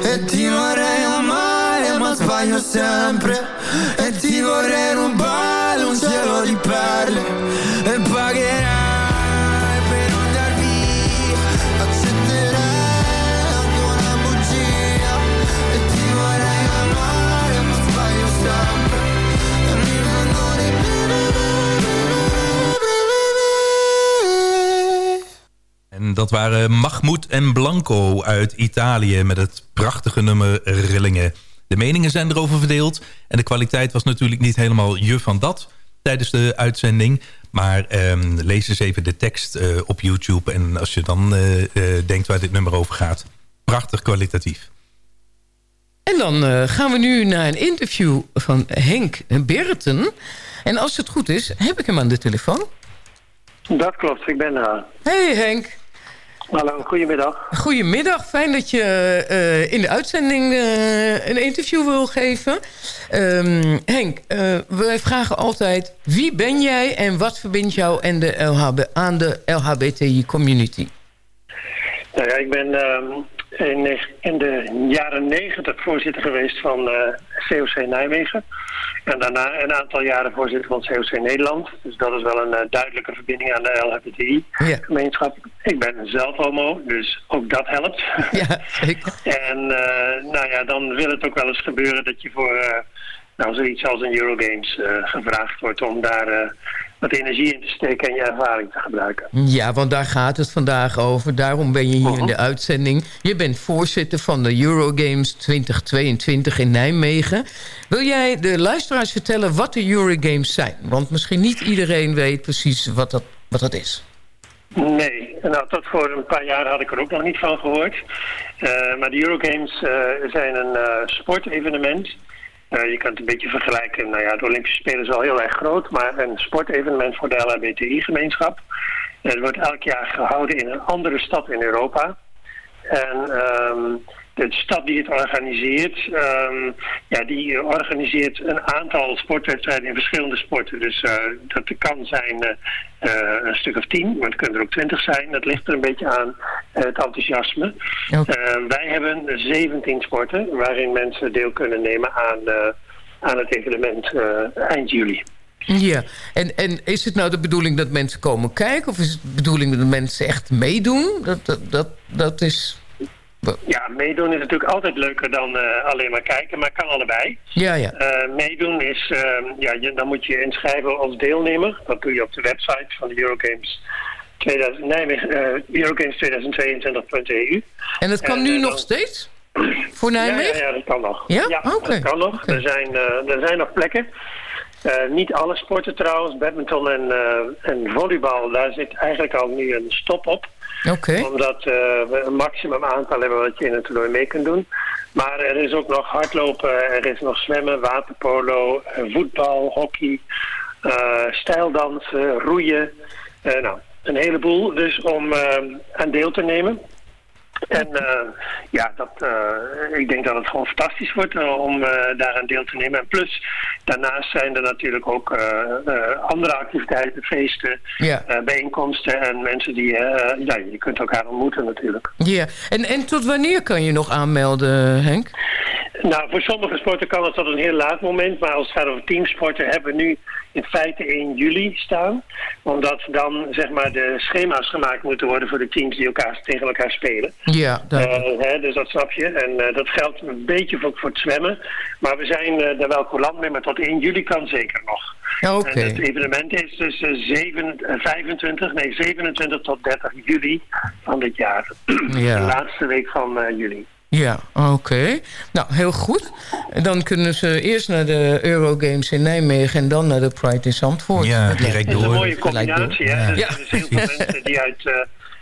e ti vorrei amare ma sbaglio sempre. E ti vorrei rubare un cielo di perle e pagherai dat waren Mahmoud en Blanco uit Italië... met het prachtige nummer Rillingen. De meningen zijn erover verdeeld. En de kwaliteit was natuurlijk niet helemaal je van dat tijdens de uitzending. Maar ehm, lees eens even de tekst eh, op YouTube. En als je dan eh, eh, denkt waar dit nummer over gaat. Prachtig kwalitatief. En dan eh, gaan we nu naar een interview van Henk Berten. En als het goed is, heb ik hem aan de telefoon. Dat klopt, ik ben daar. Hey Henk. Hallo, goedemiddag. Goedemiddag, fijn dat je eh, in de uitzending eh, een interview wil geven. Ehm, Henk, uh, wij vragen altijd... wie ben jij en wat verbindt jou en de LHB, aan de LHBTI-community? Nou ja, ik ben ehm, in, in, de jaren negentig voorzitter geweest van COC Nijmegen. En daarna een aantal jaren voorzitter van COC Nederland. Dus dat is wel een uh, duidelijke verbinding aan de LHBTI-gemeenschap. Ik ben zelf homo, dus ook dat helpt. Ja, zeker. [LAUGHS] en nou ja, dan wil het ook wel eens gebeuren dat je voor nou, zoiets als een Eurogames gevraagd wordt om daar wat energie in te steken en je ervaring te gebruiken. Ja, want daar gaat het vandaag over. Daarom ben je hier uh -huh. in de uitzending. Je bent voorzitter van de Eurogames 2022 in Nijmegen. Wil jij de luisteraars vertellen wat de Eurogames zijn? Want misschien niet iedereen weet precies wat dat, wat dat is. Nee, nou tot voor een paar jaar had ik er ook nog niet van gehoord. Uh, maar de Eurogames uh, zijn een uh, sportevenement uh, je kan het een beetje vergelijken. Nou ja, de Olympische Spelen is al heel erg groot, maar een sportevenement voor de LHBTI-gemeenschap. Het wordt elk jaar gehouden in een andere stad in Europa. En um, de stad die het organiseert, um, ja, die organiseert een aantal sportwedstrijden in verschillende sporten. Dus uh, dat kan zijn uh, uh, een stuk of tien, maar het kunnen er ook twintig zijn. Dat ligt er een beetje aan het enthousiasme. Okay. wij hebben 17 sporten waarin mensen deel kunnen nemen aan, aan het evenement eind juli. Ja, en, en is het nou de bedoeling dat mensen komen kijken? Of is het de bedoeling dat mensen echt meedoen? Dat, dat, dat, dat is... Ja, meedoen is natuurlijk altijd leuker dan uh, alleen maar kijken, maar kan allebei. Ja, ja. Uh, meedoen is, uh, ja, je, dan moet je je inschrijven als deelnemer. Dat doe je op de website van de Eurogames, 2000, Nijmegen, Eurogames 2022.eu. En dat kan nu nog steeds? [CLEARS THROAT] Voor Nijmegen? Ja, ja, dat kan nog. Ja? ja. Okay. dat kan nog. Okay. Er, zijn, er zijn nog plekken. Uh, niet alle sporten trouwens, badminton en, uh, en volleybal, daar zit eigenlijk al nu een stop op. Omdat uh, we een maximum aantal hebben wat je in een toernooi mee kunt doen. Maar er is ook nog hardlopen, er is nog zwemmen, waterpolo, voetbal, hockey, stijldansen, roeien. nou, een heleboel dus om aan deel te nemen. En uh, ja, dat, uh, ik denk dat het gewoon fantastisch wordt uh, om daaraan deel te nemen. En plus, daarnaast zijn er natuurlijk ook andere activiteiten, feesten, ja. bijeenkomsten en mensen die, ja, je kunt elkaar ontmoeten natuurlijk. Ja, en, en tot wanneer kan je nog aanmelden, Henk? Nou, voor sommige sporten kan het tot een heel laat moment, maar als het gaat over teamsporten hebben we nu in feite 1 juli staan. Omdat dan zeg maar de schema's gemaakt moeten worden voor de teams die elkaar tegen elkaar spelen. Ja, uh, hè, dus dat snap je. En uh, dat geldt een beetje voor, voor het zwemmen. Maar we zijn uh, er wel coulant mee, maar tot 1 juli kan zeker nog. Oké. Okay. Het evenement is dus 7, 25, nee 27 tot 30 juli van dit jaar. Ja. De laatste week van juli. Ja, oké. Okay. Nou, heel goed. Dan kunnen ze eerst naar de Eurogames in Nijmegen... en dan naar de Pride in Zandvoort. Ja, direct door. Dat is een mooie combinatie, hè? Ja. Er zijn heel veel [LAUGHS] mensen die uit, uh,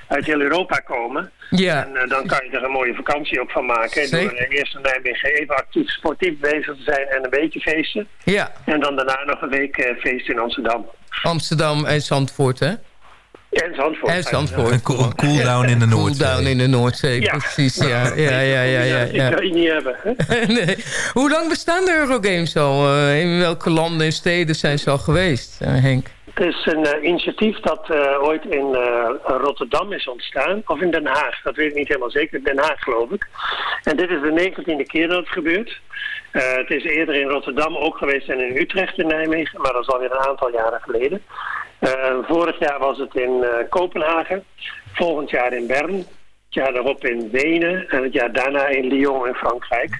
uit heel Europa komen. Ja. En uh, dan kan je er een mooie vakantie op van maken. Zeker. Door uh, eerst in Nijmegen even actief sportief bezig te zijn en een beetje feesten. Ja. En dan daarna nog een week feest in Amsterdam. Amsterdam en Zandvoort, hè? En Zandvoort. En Zandvoort. Een cool, cool down in de Noordzee. Cool down in de Noordzee, ja. precies. Ja, ja, ja, ja. ja, ja. Dat kan je niet hebben. Hè? [LAUGHS] nee. Hoe lang bestaan de Eurogames al? Uh, in welke landen en steden zijn ze al geweest, uh, Henk? Het is een eh, initiatief dat eh, ooit in eh, Rotterdam is ontstaan. Of in Den Haag, dat weet ik niet helemaal zeker. Den Haag geloof ik. En dit is de negentiende keer dat het gebeurt. het is eerder in Rotterdam ook geweest en in Utrecht in Nijmegen. Maar dat is alweer een aantal jaren geleden. Vorig jaar was het in Kopenhagen. Volgend jaar in Bern. Het jaar daarop in Wenen. En het jaar daarna in Lyon in Frankrijk.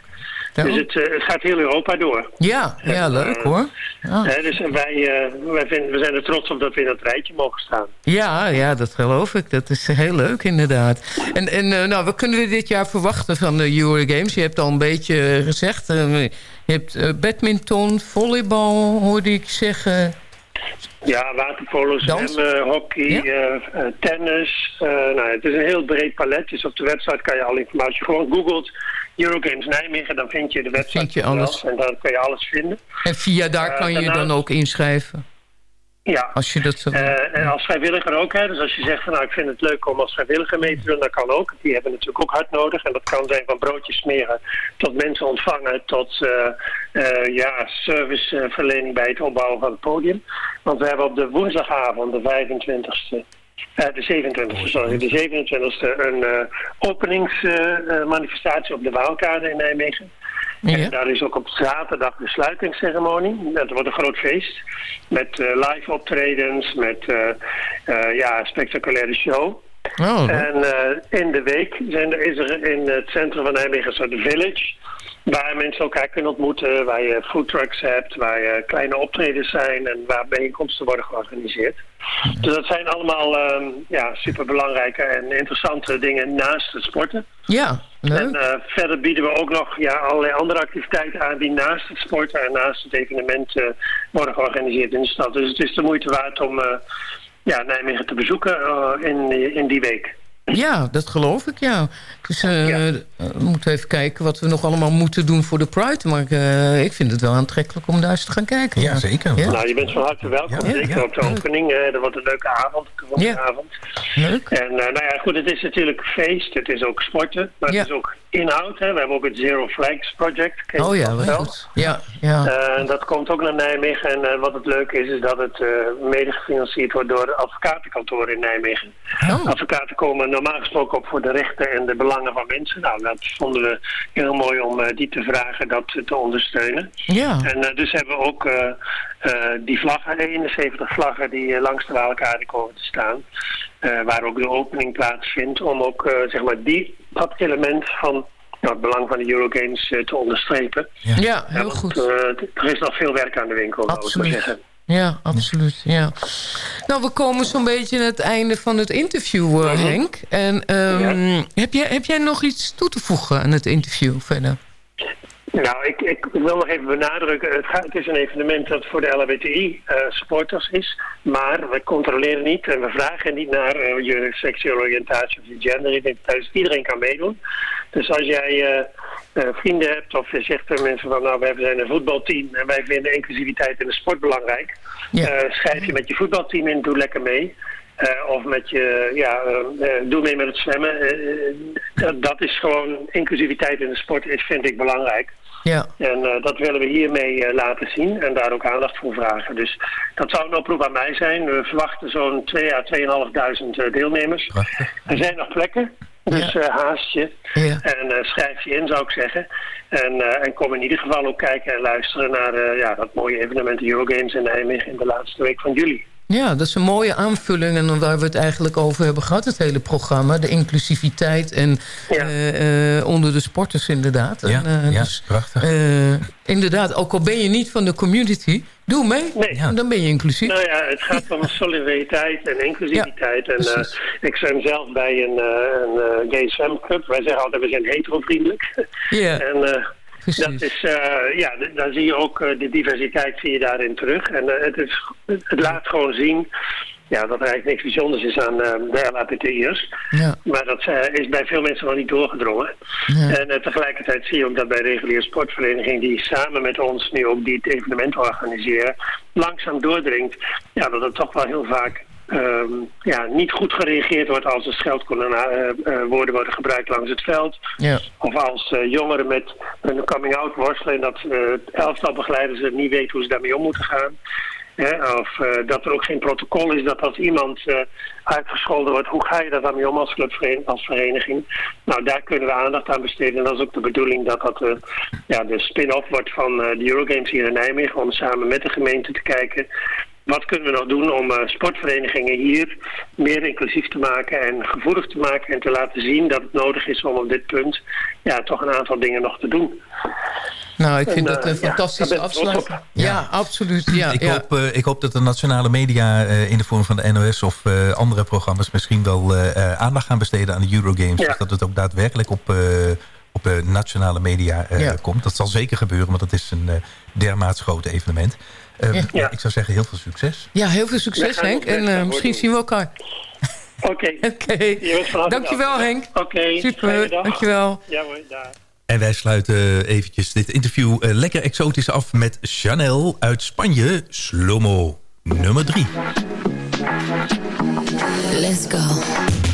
Dus het, het, gaat heel Europa door. Ja, ja leuk hoor. Ja. dus wij, wij vinden, we zijn er trots op dat we in dat rijtje mogen staan. Ja, ja, dat geloof ik. Dat is heel leuk inderdaad. En, en nou, wat kunnen we dit jaar verwachten van de Eurogames? Je hebt al een beetje gezegd. je hebt badminton, volleybal, hoorde ik zeggen. Ja, waterpolo, zwemmen, hockey, tennis. nou, het is een heel breed palet. Dus op de website kan je alle informatie gewoon googelt Eurogames Nijmegen, dan vind je de website vind je alles. en dan kun je alles vinden. En via daar kan je je dan ook inschrijven? Ja. Als je dat zo uh, en als vrijwilliger ook. Hè. Dus als je zegt van nou ik vind het leuk om als vrijwilliger mee te doen, dat kan ook. Die hebben natuurlijk ook hard nodig. En dat kan zijn van broodjes smeren tot mensen ontvangen, tot uh, uh, ja, serviceverlening bij het opbouwen van het podium. Want we hebben op de woensdagavond, de 25e, uh, de 27e, sorry. De 27e een openingsmanifestatie op de Waalkade in Nijmegen. Ja. En daar is ook op zaterdag de sluitingsceremonie. Dat wordt een groot feest. Met uh, live optredens, met ja, spectaculaire show. Oh, en in de week zijn er, is er in het centrum van Nijmegen een soort village... Waar mensen elkaar kunnen ontmoeten, waar je foodtrucks hebt, waar je kleine optredens zijn en waar bijeenkomsten worden georganiseerd. Dus dat zijn allemaal uh, ja, superbelangrijke en interessante dingen naast het sporten. Ja, En uh, verder bieden we ook nog ja, allerlei andere activiteiten aan die naast het sporten en naast het evenement uh, worden georganiseerd in de stad. Dus het is de moeite waard om ja, Nijmegen te bezoeken in, in die week. Ja, dat geloof ik, ja. Dus uh, ja. we moeten even kijken wat we nog allemaal moeten doen voor de Pride. Maar uh, ik vind het wel aantrekkelijk om daar eens te gaan kijken. Ja, zeker. Ja. Nou, je bent van harte welkom. Ja, zeker op de opening. Uh, dat wordt een leuke avond. Een avond. Leuk. En nou ja, goed, het is natuurlijk feest. Het is ook sporten. Maar het is ook inhoud. Hè. We hebben ook het Zero Flags Project. Oh ja, wel goed. Ja, ja. Uh, dat komt ook naar Nijmegen. En uh, wat het leuke is, is dat het uh, mede gefinancierd wordt door advocatenkantoren in Nijmegen. Oh. Advocaten komen normaal gesproken op voor de rechten en de belangen van mensen. Nou, dat vonden we heel mooi om die te vragen, dat te ondersteunen. Ja. En dus hebben we ook die vlaggen, 71 vlaggen die langs de Waalkade komen te staan. waar ook de opening plaatsvindt om ook zeg maar die dat element van nou, het belang van de Eurogames uh, te onderstrepen. Ja, ja heel want, goed. Uh, er is nog veel werk aan de winkel, absoluut. zou ik zeggen. Ja, absoluut. Ja. Nou, we komen zo'n beetje aan het einde van het interview, uh. Henk. En um, ja. heb, jij, heb jij nog iets toe te voegen aan het interview verder? Nou, ik, ik, wil nog even benadrukken. Het, gaat, het is een evenement dat voor de LHBTI-supporters uh, is. Maar we controleren niet en we vragen niet naar uh, je seksuele oriëntatie of je genderidentiteit. Iedereen kan meedoen. Dus als jij uh, vrienden hebt of je zegt tegen mensen van... nou, wij zijn een voetbalteam en wij vinden inclusiviteit in de sport belangrijk. Ja. schrijf je met je voetbalteam in, doe lekker mee. Uh, of met je, ja, uh, doe mee met het zwemmen. Uh, dat is gewoon, inclusiviteit in de sport is, vind ik belangrijk. Ja. En dat willen we hiermee laten zien en daar ook aandacht voor vragen. Dus dat zou een oproep aan mij zijn. We verwachten zo'n 2 à 2.500 deelnemers. Prachtig. Er zijn nog plekken. Dus ja. haast je ja. en schrijf je in, zou ik zeggen. En, en kom in ieder geval ook kijken en luisteren naar ja, dat mooie evenement Eurogames in Nijmegen in de laatste week van juli. Ja, dat is een mooie aanvulling en waar we het eigenlijk over hebben gehad, het hele programma. De inclusiviteit en ja. uh, uh, onder de sporters inderdaad. Ja, en, uh, ja dus, prachtig. inderdaad, ook al ben je niet van de community, doe mee. Nee. Ja. Dan ben je inclusief. Nou ja, het gaat om solidariteit en inclusiviteit. en ik zwem zelf bij een, een gay zwemclub. Wij zeggen altijd, we zijn heterovriendelijk. Ja. [LAUGHS] en, dat is, uh, ja, dan zie je ook uh, de diversiteit zie je daarin terug. En uh, het, is, het laat gewoon zien ja, dat er eigenlijk niks bijzonders is aan de LHBTI'ers. Ja. Maar dat is bij veel mensen nog niet doorgedrongen. Ja. En tegelijkertijd zie je ook dat bij reguliere sportverenigingen die samen met ons nu ook dit evenement organiseren, langzaam doordringt ja, dat het toch wel heel vaak Um, ja, niet goed gereageerd wordt als er scheldwoorden uh, uh, worden gebruikt langs het veld. Ja. Of als uh, jongeren met een coming-out worstelen en dat het elftal begeleiders niet weten hoe ze daarmee om moeten gaan. Hè, of eh, dat er ook geen protocol is dat als iemand uitgescholden wordt, hoe ga je daar dan mee om als club, als vereniging? Nou, daar kunnen we aandacht aan besteden. En dat is ook de bedoeling dat dat uh, ja, de spin-off wordt van de Eurogames hier in Nijmegen. Om samen met de gemeente te kijken wat kunnen we nog doen om uh, sportverenigingen hier meer inclusief te maken en gevoelig te maken en te laten zien dat het nodig is om op dit punt ja, toch een aantal dingen nog te doen. Nou, ik vind en, dat een fantastische ja, afsluiting. Ja, ja, absoluut. Ja, ik, Hoop, uh, ik hoop dat de nationale media uh, in de vorm van de NOS of uh, andere programma's misschien wel aandacht gaan besteden aan de Eurogames. Dus dat het ook daadwerkelijk op, op nationale media komt. Dat zal zeker gebeuren, want dat is een dermaats groot evenement. Uh, ja. Ik zou zeggen, heel veel succes. Ja, heel veel succes, Henk. En uh, misschien zien we elkaar. Oké. Okay. [LAUGHS] Oké. Okay. Dankjewel, Henk. Oké. Okay. Super, dankjewel. Ja hoor, daar. En wij sluiten eventjes dit interview uh, lekker exotisch af met Chanel uit Spanje. Slomo nummer 3. Let's go.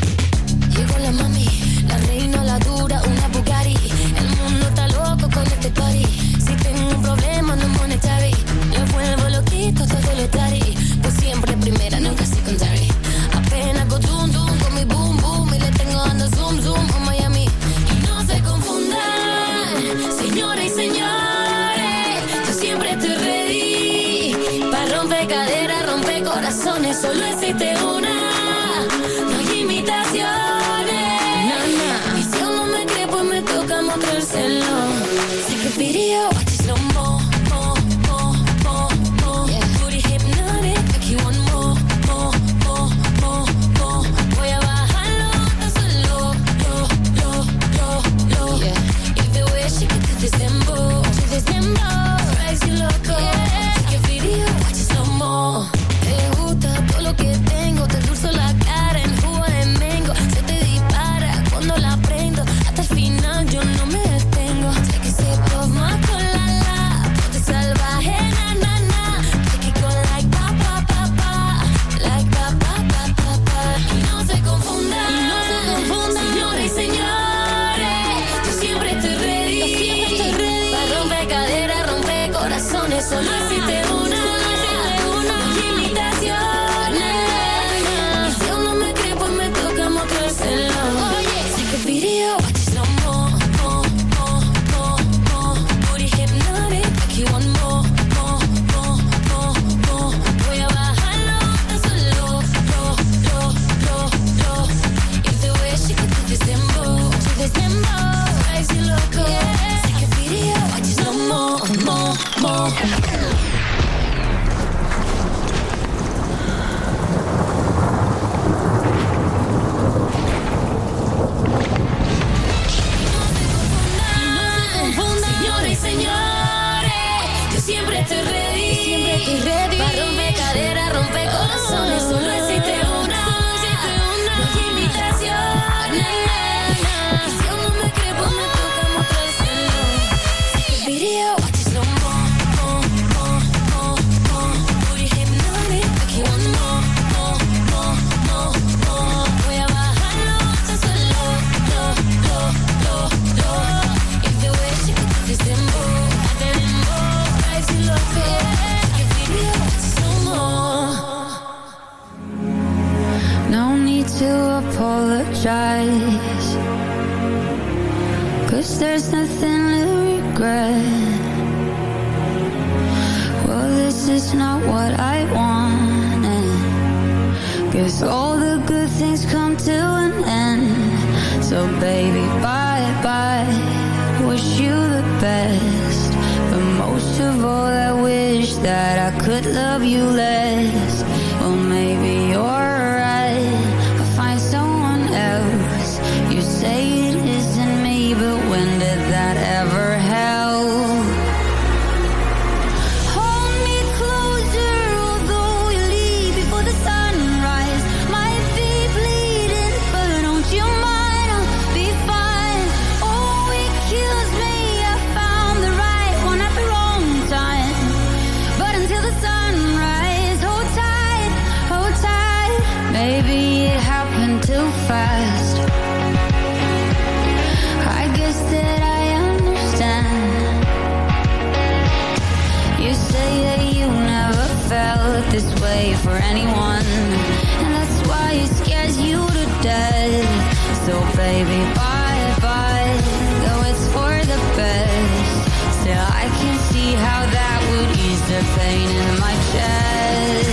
This way for anyone. And that's why it scares you to death. So baby, bye bye. Though it's for the best. Still, I can see how that would ease the pain in my chest.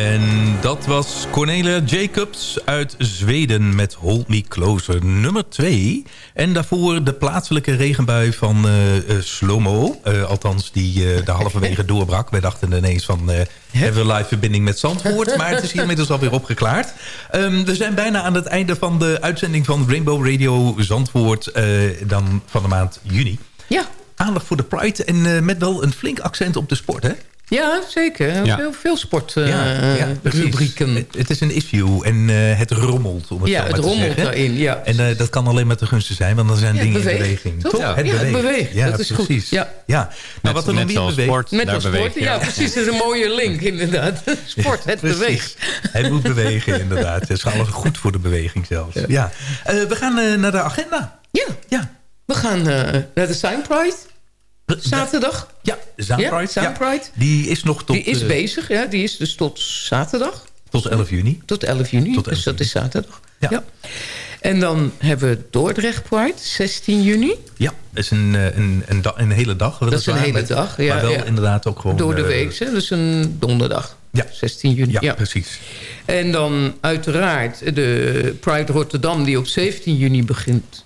En dat was Cornelia Jacobs uit Zweden met Hold Me Closer nummer 2. En daarvoor de plaatselijke regenbui van eh, Slomo. Eh, althans, die eh de halverwege [LAUGHS] doorbrak. Wij dachten ineens van, hebben we live verbinding met Zandvoort? Maar het is hier inmiddels alweer opgeklaard. Ehm, we zijn bijna aan het einde van de uitzending van Rainbow Radio Zandvoort. dan van de maand juni. Ja. Aandacht voor de Pride en met wel een flink accent op de sport, hè? Ja, zeker. Ja. Veel, veel sport eh, ja, rubrieken. Het, het is een issue en eh, het rommelt. Om het Ja, zo maar het te rommelt daarin, ja. En eh, dat kan alleen maar te gunsten zijn, want dan zijn Ja, dingen het in beweegt, beweging. toch? Ja, het beweegt. Ja, Dat is goed. precies. Ja. Ja. Nou, wat er nog meer beweegt. Met als sport, ja, precies. Dat is een mooie link, inderdaad. [LAUGHS] Sport, het Precies. beweegt. Hij moet bewegen, inderdaad. Het is alles goed voor de beweging zelfs. Ja. Eh, we gaan eh, naar de agenda. Ja. ja. We gaan eh, naar de Sign Pride. Zaterdag. Ja, de Sign Ja. Die is nog tot... Die is eh, bezig, ja. Die is dus tot zaterdag. Tot 11 juni. Tot 11 juni, Tot 11 dus dat is zaterdag. Ja. En dan hebben we Dordrecht Pride, 16 juni. Ja, dat is een, eh, een, een, een hele dag. Dat is een hele met- dag. Ja, maar wel ja. inderdaad ook gewoon... Door de eh, week, hè? dus een donderdag. Ja. 16 juni. Ja, precies. En dan uiteraard de Pride Rotterdam die op 17 juni begint.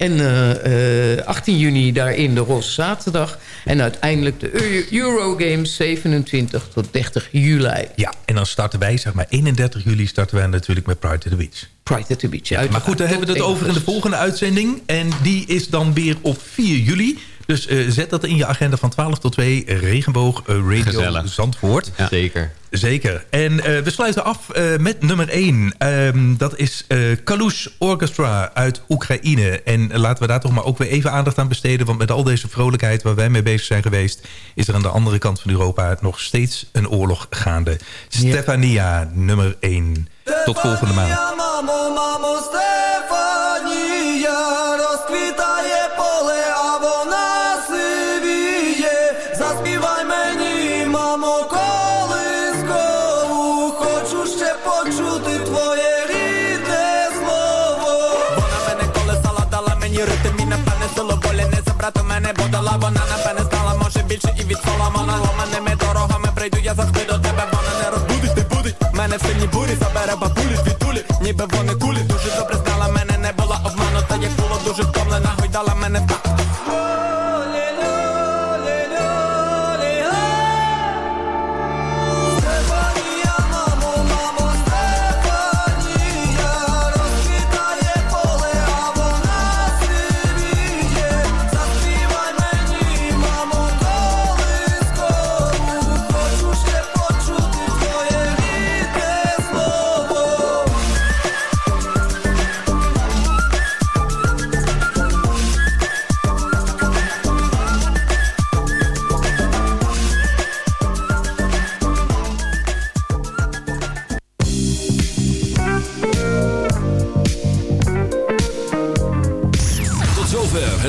En eh, eh, 18 juni daarin de Roze Zaterdag. En uiteindelijk de Eu- Eurogames 27 tot 30 juli. Ja, en dan starten wij, zeg maar 31 juli starten wij natuurlijk met Pride to the Beach. Pride at the Beach. Ja, maar goed, daar hebben we het over in de volgende uitzending. En die is dan weer op 4 juli. Dus eh, zet dat in je agenda van 12 tot 2. Regenboog eh, Radio Zandvoort. Zeker. Zeker. En eh, we sluiten af met nummer 1. Ehm, dat is Kalush Orchestra uit Oekraïne. En laten we daar toch maar ook weer even aandacht aan besteden. Want met al deze vrolijkheid waar wij mee bezig zijn geweest... is er aan de andere kant van Europa nog steeds een oorlog gaande. Stefania, nummer 1. Tot volgende maand. Stefania, не мене, бо вона на мене стала, може більше і від Соломона Ломаними дорогами прийду, я завжди до тебе, вона не розбудить, не будить. Мене в сині бурі забере бабулі звідтулі, ніби вони кулі Дуже добре